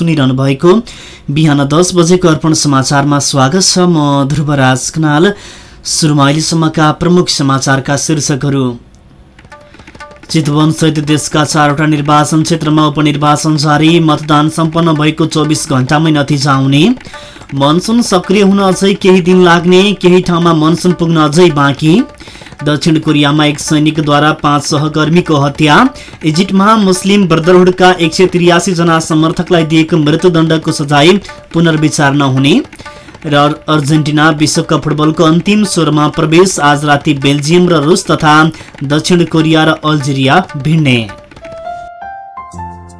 सुनिरहनु भएको बिहान दस बजेको अर्पण समाचारमा स्वागत छ म ध्रुवराज खनाल सुरुमा अहिलेसम्मका प्रमुख समाचारका शीर्षकहरू। चितवन सहित देशका चारवटा निर्वाचन क्षेत्रमा उपनिर्वाचन जारी मतदान सम्पन्न भएको चौबिस घण्टामै नतिजा आउने मनसुन सक्रिय हुन अझै केही दिन लाग्ने केही ठाउँमा मनसुन पुग्न अझै बाँकी। दक्षिण कोरियामा एक सैनिकद्वारा पाँच सहकर्मीको हत्या। इजिप्टमा मुस्लिम ब्रदरहुडका एक सय त्रियासी जना समर्थकलाई दिएको मृत्युदण्डको सजाय पुनर्विचार नहुने। र अर्जेन्टिना विश्वकप फुटबलको अन्तिम स्वरमा प्रवेश आज राति बेल्जियम र रुस तथा दक्षिण कोरिया र अल्जेरिया भिड्ने।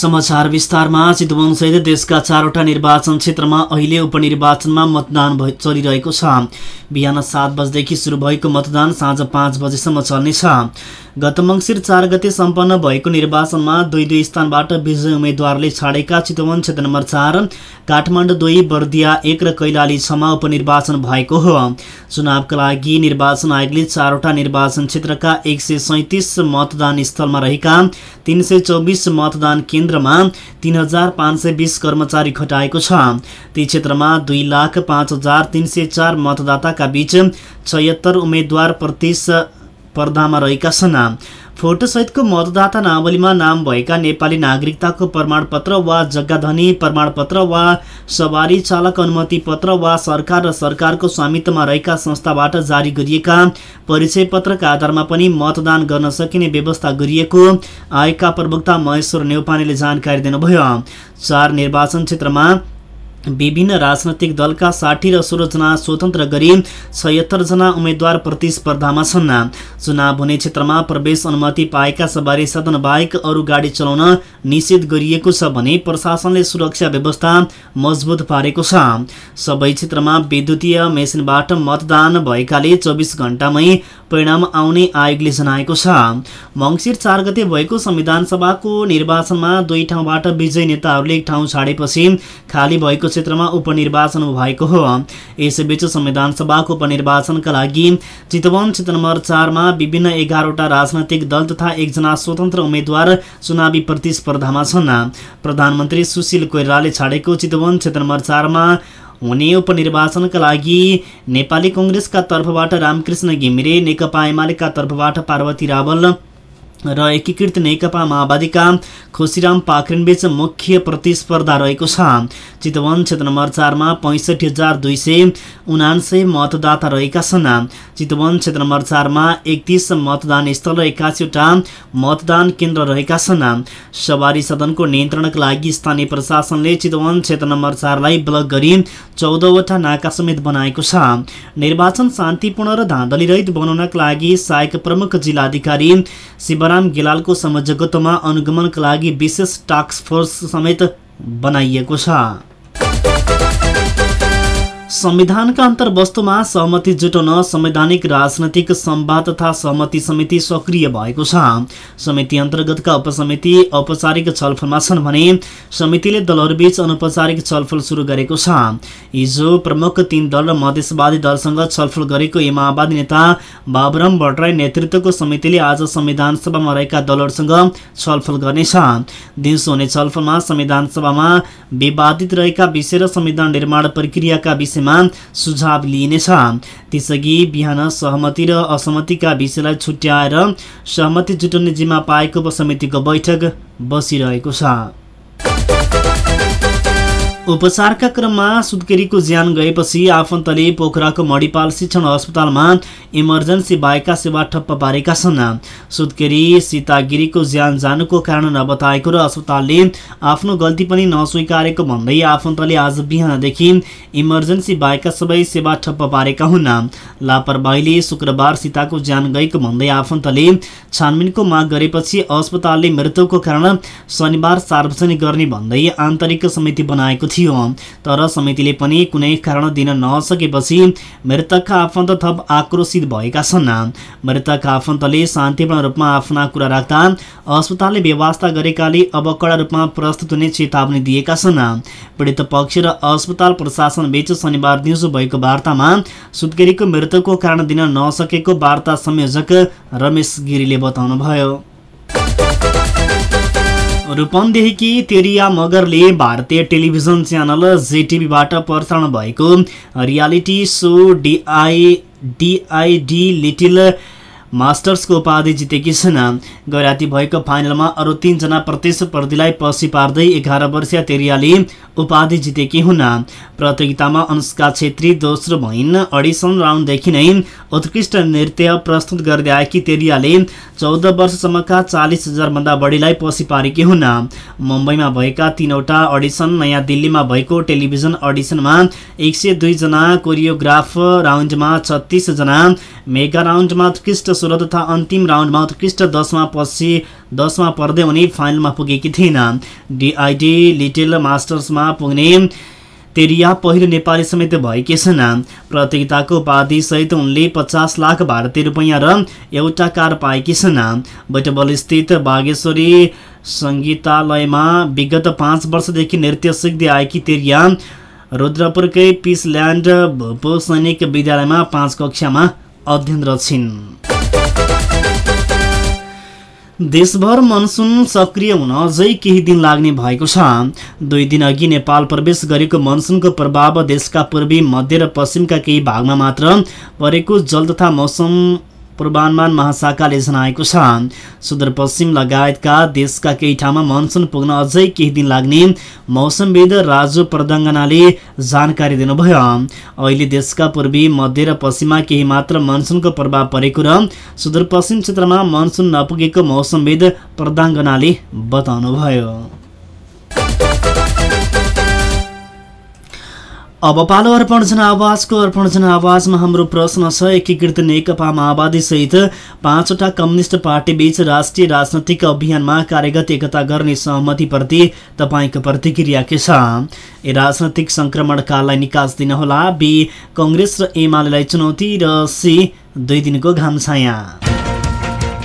समाचार विस्तारमा चितवन सहित देशका चारवटा निर्वाचन क्षेत्रमा अहिले उपनिर्वाचनमा मतदान चलिरहेको छ। बिहान सात बजेदेखि सुरु भएको मतदान साँझ पाँच बजेसम्म चल्नेछ। गत मङ्सिर चार गते सम्पन्न भएको निर्वाचनमा दुई दुई स्थानबाट विजय उम्मेद्वारले छाडेका चितवन क्षेत्र नम्बर चार काठमाडौँ दुई बर्दिया एक र कैलाली छमा उपनिर्वाचन भएको हो। चुनावका लागि निर्वाचन आयोगले चारवटा निर्वाचन क्षेत्रका एक मतदान स्थलमा रहेका तिन मतदान केन्द्रमा तिन हजार पाँच सय बिस कर्मचारी खटाएको छ। ती क्षेत्रमा दुई लाख पाँच हजार तिन सय चार मतदाताका बीच छयत्तर उम्मेद्वार प्रतिस्पर्धामा रहेका छन्। फोटोसहितको मतदाता नावलीमा नाम भएका नेपाली नागरिकताको प्रमाणपत्र वा जग्गाधनी प्रमाणपत्र वा सवारी चालक अनुमति पत्र वा सरकार र सरकारको स्वामित्वमा रहेका संस्थाबाट जारी गरिएका परिचय पत्रका आधारमा पनि मतदान गर्न सकिने व्यवस्था गरिएको आयोगका प्रवक्ता महेश्वर नेौपानेले जानकारी दिनुभयो। चार निर्वाचन क्षेत्रमा विभिन्न राजनैतिक दलका साठी र सोह्रजना स्वतन्त्र गरी छयत्तरजना उम्मेद्वार प्रतिस्पर्धामा छन्। चुनाव हुने क्षेत्रमा प्रवेश अनुमति पाएका सवारी साधन बाहेक अरू गाडी चलाउन निषेध गरिएको छ भने प्रशासनले सुरक्षा व्यवस्था मजबुत पारेको छ। सबै क्षेत्रमा विद्युतीय मेसिनबाट मतदान भएकाले चौबिस घण्टामै परिणाम आउने आयोगले जनाएको छ। मङ्सिर चार गते भएको संविधान सभाको निर्वाचनमा दुई ठाउँबाट विजयी नेताहरूले एक ठाउँ छाडेपछि खाली भएको क्षेत्रमा उपनिर्वाचन भएको हो। यसैबीच संविधान सभाको उपनिर्वाचनका लागि चितवन क्षेत्र नम्बर चारमा विभिन्न एघारवटा राजनैतिक दल तथा एकजना स्वतन्त्र उम्मेद्वार चुनावी प्रतिस्पर्धामा छन्। प्रधानमन्त्री सुशील कोइरालाले छाडेको चितवन क्षेत्र नम्बर चारमा हुने उपनिर्वाचनका लागि नेपाली कङ्ग्रेसका तर्फबाट रामकृष्ण घिमिरे नेकपा एमालेका तर्फबाट पार्वती रावल र एकीकृत नेकपा माओवादीका खुसीराम पाखरिनबीच मुख्य प्रतिस्पर्धा रहेको छ। चितवन क्षेत्र नम्बर चारमा पैँसठी हजार दुई सय उनान्सय मतदाता रहेका छन्। चितवन क्षेत्र नम्बर चारमा एकतिस मतदान स्थल र एक्कासीवटा मतदान केन्द्र रहेका छन्। सवारी सदनको नियन्त्रणका लागि स्थानीय प्रशासनले चितवन क्षेत्र नम्बर चारलाई ब्लक गरी चौधवटा नाका समेत बनाएको छ। निर्वाचन शान्तिपूर्ण र धाँधली रहित बनाउनका लागि सहायक प्रमुख जिल्लाधिकारी शिव शिवराम गेलालको संयोजकत्वमा अनुगमनका लागि विशेष टास्क फोर्स समेत बनाइएको छ। संविधानका अन्तर्वस्तुमा सहमति जुटाउन संवैधानिक राजनैतिक संवाद तथा सहमति समिति सक्रिय भएको छ। समिति अन्तर्गतका उपसमिति औपचारिक छलफलमा छन् भने समितिले दलहरूबीच अनौपचारिक छलफल सुरु गरेको छ। हिजो प्रमुख तीन दल र मधेसवादी दलसँग छलफल गरेको माओवादी नेता बाबुराम भट्टराई नेतृत्वको समितिले आज संविधान सभामा रहेका दलहरूसँग छलफल गर्नेछ। दिउँसो हुने छलफलमा संविधान सभामा विवादित रहेका विषय र संविधान निर्माण प्रक्रियाका विषय विषयमा सुझाव लिइनेछ। त्यसअघि बिहान सहमति र असहमतिका विषयलाई छुट्याएर सहमति जुटाउने जिम्मा पाएको उपसमितिको बैठक बसिरहेको छ। उपचारका क्रममा सुत्केरीको ज्यान गएपछि आफन्तले पोखराको मणिपाल शिक्षण अस्पतालमा इमर्जेन्सी बाहेकका सेवा ठप्प पारेका छन्। सुत्केरी सीतागिरीको ज्यान जानुको कारण नबताएको र अस्पतालले आफ्नो गल्ती पनि नस्वीकारेको भन्दै आफन्तले आज बिहानदेखि इमर्जेन्सी बाहेकका सबै सेवा ठप्प पारेका हुन्। लापरवाहीले शुक्रबार सीताको ज्यान गएको भन्दै आफन्तले छानबिनको माग गरेपछि अस्पतालले मृत्युको कारण शनिबार सार्वजनिक गर्ने भन्दै आन्तरिक समिति बनाएको थियो। थियो। तर समितिले पनि कुनै कारण दिन नसकेपछि मृतकका आफन्त थप आक्रोशित भएका छन्। मृतकका आफन्तले शान्तिपूर्ण रूपमा आफ्ना कुरा राख्दा अस्पतालले व्यवस्था गरेकाले अब कडा रूपमा प्रस्तुत हुने चेतावनी दिएका छन्। पीडित पक्ष र अस्पताल प्रशासन बीच शनिबार दिउँसो भएको वार्तामा सुत्केरीको मृत्युको कारण दिन नसकेको वार्ता संयोजक रमेश गिरीले बताउनुभयो। रूपन्देहीकी तेरिया मगरले भारतीय टेलिभिजन च्यानल जेटिभीबाट प्रसारण भएको reality show DI DID little मास्टर्सको उपाधि जितेकी छन्। गैराती भएको फाइनलमा अरू तीनजना प्रतिस्पर्धीलाई पछि पार्दै एघार वर्षीय तेरियाले उपाधि जितेकी हुन्। प्रतियोगितामा अनुष्का छेत्री दोस्रो भइन्। अडिसन राउन्डदेखि नै उत्कृष्ट नृत्य प्रस्तुत गर्दै आएकी तेरियाले चौध वर्षसम्मका चालिस हजारभन्दा बढीलाई पछि पारेकी हुन्। मुम्बईमा भएका तीनवटा अडिसन नयाँ दिल्लीमा भएको टेलिभिजन अडिसनमा एक सय दुईजना कोरियोग्राफ राउन्डमा छत्तिसजना मेगा राउन्डमा उत्कृष्ट सोह्र तथा अन्तिम राउन्डमा उत्कृष्ट दसमा पछि दसमा पर्दै उनी फाइनलमा पुगेकी थिइन्। डिआइडी लिटिल मास्टर्समा पुग्ने तेरिया पहिलो नेपाली समेत भएकी छन्। प्रतियोगिताको उपाधिसहित उनले पचास लाख भारतीय रुपियाँ र एउटा कार पाएकी छन्। बैटबल स्थित बागेश्वरी सङ्गीतालयमा विगत पाँच वर्षदेखि नृत्य सिक्दै आएकी तेरिया रुद्रपुरकै पिसल्यान्ड भूपो सैनिक विद्यालयमा पाँच कक्षामा अध्ययनरत छिन्। देशभर मनसुन सक्रिय हुन अझै केही दिन लाग्ने भएको छ। दुई दिन अघि नेपाल प्रवेश गरेको मनसुनको प्रभाव देशका पूर्वी मध्य र पश्चिमका केही भागमा मात्र परेको जल तथा मौसम पूर्वानुमान महाशाखाले जनाएको छ। सुदूरपश्चिम लगायतका देशका केही ठाउँमा मनसुन पुग्न अझै केही दिन लाग्ने मौसमविद राजु प्रदङ्गनाले जानकारी दिनुभयो। अहिले देशका पूर्वी मध्य र पश्चिममा केही मात्र मनसुनको प्रभाव परेको र सुदूरपश्चिम क्षेत्रमा मनसुन नपुगेको मौसमविद प्रदाङ्गनाले बताउनुभयो। अब पालो अर्पण जनावाजको अर्पण जनावाजमा हाम्रो प्रश्न छ एकीकृत नेकपा माओवादी सहित पाँचवटा कम्युनिस्ट पार्टी बीच राष्ट्रिय राजनैतिक अभियानमा कार्यगत एकता गर्ने सहमतिप्रति तपाईँको प्रतिक्रिया के छ? ए राजनैतिक सङ्क्रमणकाललाई निकास दिनुहोला बी कङ्ग्रेस र एमालेलाई चुनौती र सी दुई दिनको घाम छाया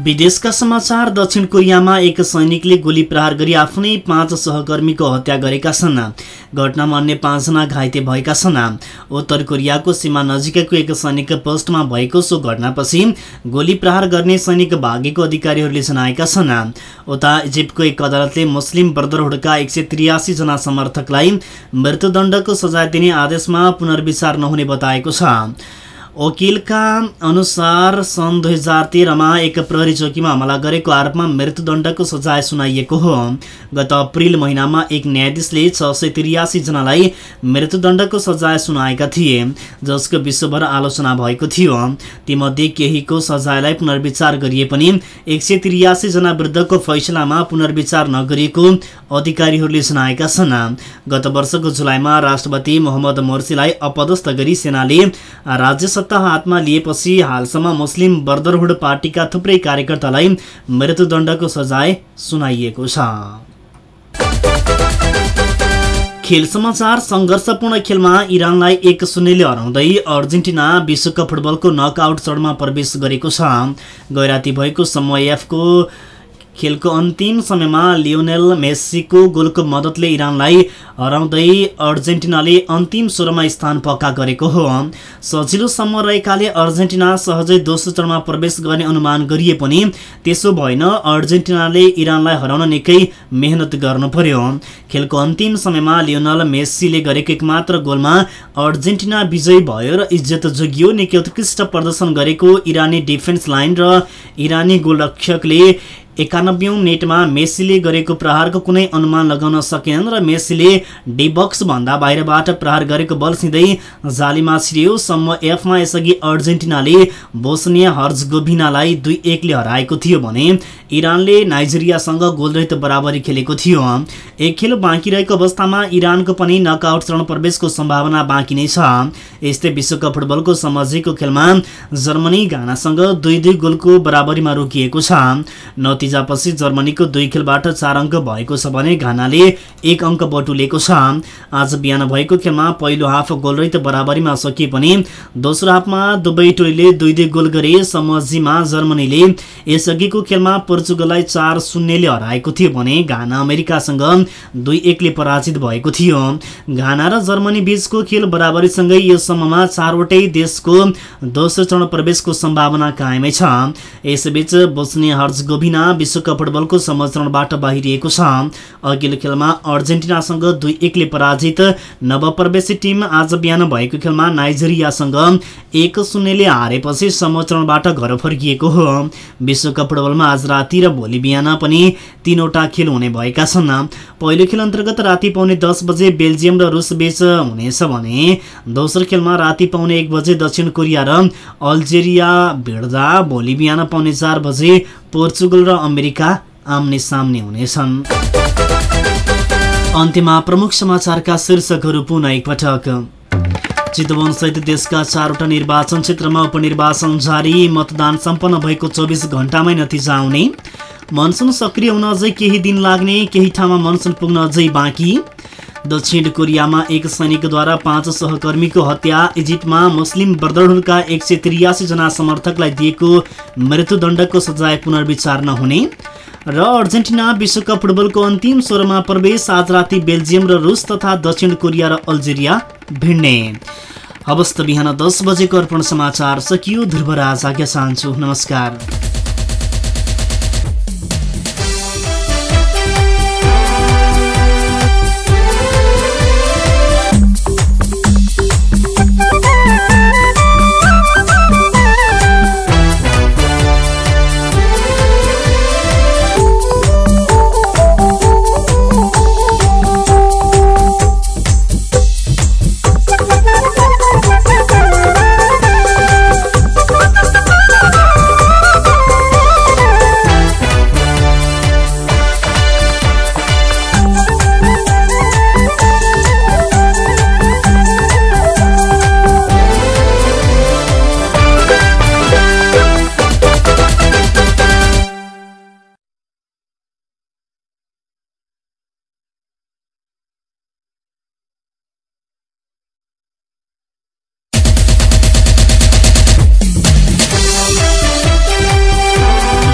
विदेशका समाचार दक्षिण कोरियामा एक सैनिकले गोली प्रहार गरी आफ्नै पाँच सहकर्मीको हत्या गरेका छन्। घटनामा अन्य पाँचजना घाइते भएका छन्। उत्तर कोरियाको सीमा नजिकैको एक सैनिक पोस्टमा भएको सो घटनापछि गोली प्रहार गर्ने सैनिक भागेको अधिकारीहरूले जनाएका छन्। उता इजिप्टको एक अदालतले मुस्लिम ब्रदरहुडका एक सय त्रियासीजना समर्थकलाई मृत्युदण्डको सजाय दिने आदेशमा पुनर्विचार नहुने बताएको छ। वकिलका अनुसार सन् दुई हजार तेह्रमा एक प्रहरी चौकीमा हमला गरेको आरोपमा मृत्युदण्डको सजाय सुनाइएको हो। गत अप्रिल महिनामा एक न्यायाधीशले छ सय त्रियासीजनालाई मृत्युदण्डको सजाय सुनाएका थिए जसको विश्वभर आलोचना भएको थियो। तीमध्ये केहीको सजायलाई पुनर्विचार गरिए पनि एक सय त्रियासीजना विरुद्धको फैसलामा पुनर्विचार नगरिएको अधिकारीहरूले जनाएका छन्। गत वर्षको जुलाईमा राष्ट्रपति मोहम्मद मोर्सीलाई अपदस्थ गरी सेनाले राज्य सत्ता हातमा लिएपछि हालसम्म मुस्लिम ब्रदरहुड पार्टीका थुप्रै कार्यकर्तालाई मृत्युदण्डको सजाय सुनाइएको छ। खेल समाचार सङ्घर्षपूर्ण खेलमा इरानलाई एक शून्यले हराउँदै अर्जेन्टिना विश्वकप फुटबलको नकआउट चरणमा प्रवेश गरेको छ। गैराती भएको समूह एफको खेलको अन्तिम समयमा लियोनेल मेस्सीको गोलको मद्दतले इरानलाई हराउँदै अर्जेन्टिनाले अन्तिम सोह्रमा स्थान पक्का गरेको हो। सजिलोसम्म रहेकाले अर्जेन्टिना सहजै दोस्रो चरणमा प्रवेश गर्ने अनुमान गरिए पनि त्यसो भएन अर्जेन्टिनाले इरानलाई हराउन निकै मेहनत गर्नु पर्यो। खेलको अन्तिम समयमा लियोनल मेस्सीले गरेको एकमात्र गोलमा अर्जेन्टिना विजयी भयो र इज्जत जोगियो। निकै उत्कृष्ट प्रदर्शन गरेको इरानी डिफेन्स लाइन र इरानी गोलरक्षकले एकानब्बेौँ मिनटमा मेस्सीले गरेको प्रहारको कुनै अनुमान लगाउन सकेनन् र मेस्सीले डिबक्स भन्दा बाहिरबाट प्रहार गरेको बल सिधै जालीमा छिर्यो। सम्म एफमा यसअघि अर्जेन्टिनाले बोस्निया हर्जगोभिनालाई दुई एकले हराएको थियो भने इरानले नाइजेरियासँग गोलरहित बराबरी खेलेको थियो। एक खेल बाँकी रहेको अवस्थामा इरानको पनि नकआउट चरण प्रवेशको सम्भावना बाँकी नै छ। यस्तै विश्वकप फुटबलको समाजिकको खेलमा जर्मनी घानासँग दुई दुई गोलको बराबरीमा रोकिएको छ। नतिजापछि जर्मनीको दुई खेलबाट चार अङ्क भएको छ भने घानाले एक अङ्क बटुलेको छ। आज बिहान भएको खेलमा पहिलो हाफ गोलरहित बराबरीमा सकिए पनि दोस्रो हाफमा दुवै टोलीले दुई दुई गोल गरे समझीमा जर्मनीले यसअघिको खेलमा पोर्चुगललाई चार शून्यले हराएको थियो भने घाना अमेरिकासँग दुई एकले पराजित भएको थियो। घाना र जर्मनी बीचको खेल बराबरीसँगै यो सम्ममा चारवटै देशको दोस्रो चरण प्रवेशको सम्भावना कायमै छ। यसबीच बोस्निया हर्जगोभिना विश्वकप फुटबलको समचरणबाट बाहिरिएको छ। अघिल्लो खेलमा अर्जेन्टिनासँग दुई एकले पराजित। नवप्रवेशी टिम आज बिहान भएको खेलमा नाइजेरियासँग एक शून्यले हारेपछि समचरणबाट घर फर्किएको हो। विश्वकप फुटबलमा आज राति र भोलि बिहान पनि तीनवटा खेल हुने भएका छन्। पहिलो खेल अन्तर्गत राति पाउने दस बजे बेल्जियम र रुस बीच हुनेछ भने दोस्रो खेलमा राति पाउने एक बजे दक्षिण कोरिया र अल्जेरिया भिड्दा भोलि बिहान पाउने चार बजे पोर्चुगल र अमेरिका आम्ने सामने हुनेछन्। अन्त्यमा प्रमुख समाचारका शीर्षकहरू पुनः एकपटक। चितवन सहित देशका चारवटा निर्वाचन क्षेत्रमा उपनिर्वाचन जारी मतदान सम्पन्न भएको चौबिस घण्टामै नतिजा आउने। मनसुन सक्रिय हुन अझै केही दिन लाग्ने केही ठाउँमा मनसुन पुग्न अझै बाँकी। दक्षिण कोरियामा एक सैनिकद्वारा पाँच सहकर्मीको हत्या इजिप्टमा मुस्लिम ब्रदरहुडका एक सय त्रियासी जना समर्थकलाई दिएको मृत्युदण्डको सजाय पुनर्विचार नहुने। र अर्जेन्टिना विश्वकप फुटबलको अन्तिम स्वरमा प्रवेश आज राति बेल्जियम र रुस तथा दक्षिण कोरिया र अल्जेरिया भिड्ने। अवस्था बिहान दस बजेको अर्पण समाचार सकियो ध्रुवराज आज्ञा चाहन्छु। नमस्कार।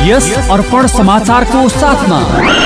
यस अर्पण समाचार को साथ साथमा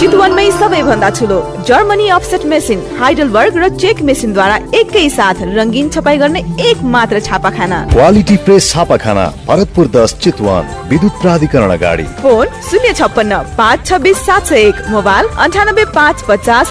चितवनमै सबैभन्दा ठुलो जर्मनी अफसेट मेसिन हाइडलबर्ग र चेक मेसिनद्वारा एकै साथ रङ्गीन छपाई गर्ने एक मात्र छापाखाना। क्वालिटी प्रेस छापाखाना भरतपुर दस चितवन विद्युत प्राधिकरण अगाडि। फोन शून्य छप्पन्न पाँच छब्बिस सात सय एक मोबाइल अन्ठानब्बे पाँच पचास।